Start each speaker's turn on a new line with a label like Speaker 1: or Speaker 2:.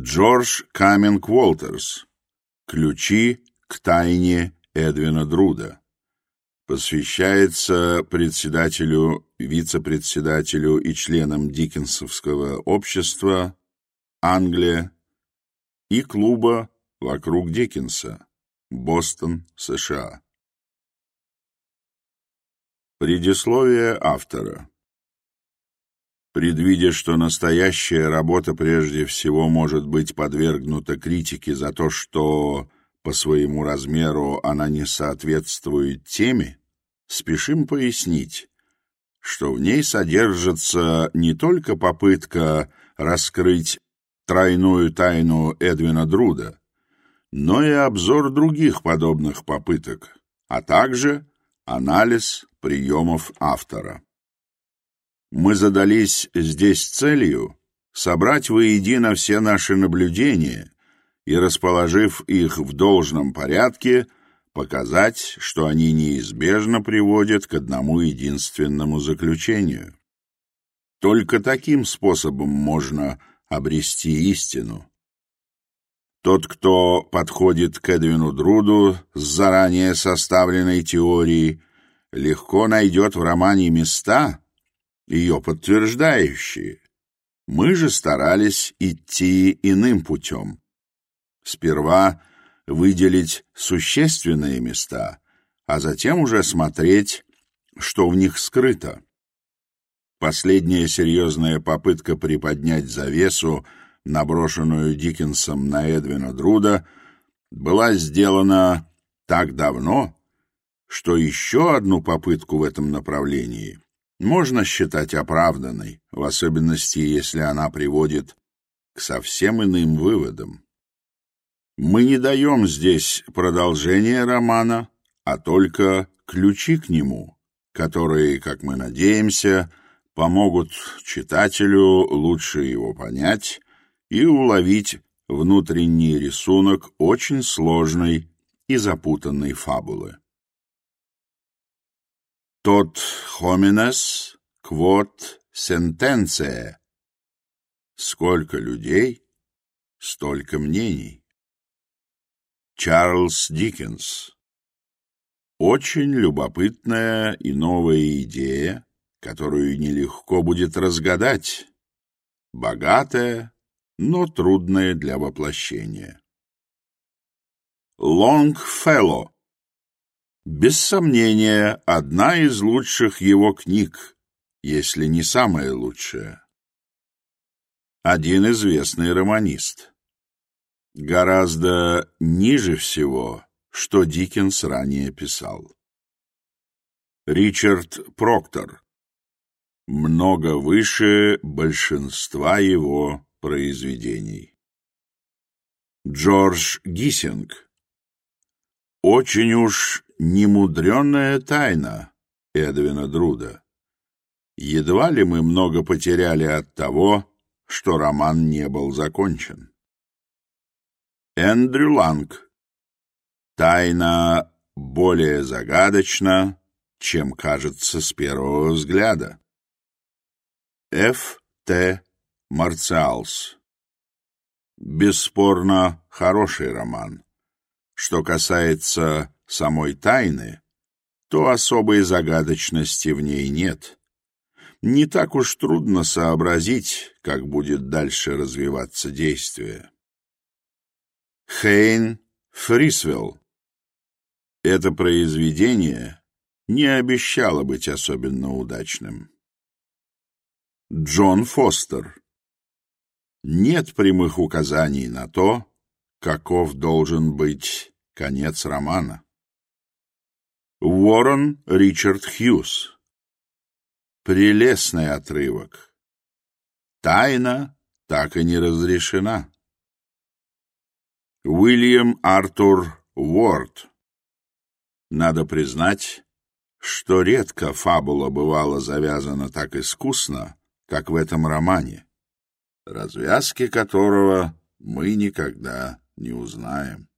Speaker 1: Джордж Каминг Уолтерс. Ключи к тайне Эдвина Друда. Посвящается председателю, вице-председателю и членам Диккенсовского общества Англия и клуба «Вокруг Диккенса» Бостон, США. Предисловие автора предвидя, что настоящая работа прежде всего может быть подвергнута критике за то, что по своему размеру она не соответствует теме, спешим пояснить, что в ней содержится не только попытка раскрыть тройную тайну Эдвина Друда, но и обзор других подобных попыток, а также анализ приемов автора мы задались здесь целью собрать воедино все наши наблюдения и, расположив их в должном порядке, показать, что они неизбежно приводят к одному единственному заключению. Только таким способом можно обрести истину. Тот, кто подходит к Эдвину Друду с заранее составленной теорией, легко найдет в романе места, ее подтверждающие. Мы же старались идти иным путем. Сперва выделить существенные места, а затем уже смотреть, что в них скрыто. Последняя серьезная попытка приподнять завесу, наброшенную Диккенсом на Эдвина Друда, была сделана так давно, что еще одну попытку в этом направлении можно считать оправданной, в особенности, если она приводит к совсем иным выводам. Мы не даем здесь продолжения романа, а только ключи к нему, которые, как мы надеемся, помогут читателю лучше его понять и уловить внутренний рисунок очень сложной и запутанной фабулы тот хоминес квот сентенция. Сколько людей, столько мнений. Чарльз Диккенс. Очень любопытная и новая идея, которую нелегко будет разгадать. Богатая, но трудная для воплощения. Лонгфелло. без сомнения, одна из лучших его книг, если не самая лучшая. Один известный романист. Гораздо ниже всего, что Диккенс ранее писал. Ричард Проктор. Много выше большинства его произведений. Джордж Гиссинг. Очень уж немудренная тайна Эдвина Друда. Едва ли мы много потеряли от того, что роман не был закончен. Эндрю Ланг. Тайна более загадочна, чем кажется с первого взгляда. Ф. Т. Марциалс. Бесспорно, хороший роман. Что касается самой тайны, то особой загадочности в ней нет. Не так уж трудно сообразить, как будет дальше развиваться действие. Хейн Фрисвелл Это произведение не обещало быть особенно удачным. Джон Фостер Нет прямых указаний на то, каков должен быть Конец романа. Уоррен Ричард Хьюз. Прелестный отрывок. Тайна так и не разрешена. Уильям Артур Уорд. Надо признать, что редко фабула бывала завязана так искусно, как в этом романе, развязки которого мы никогда не узнаем.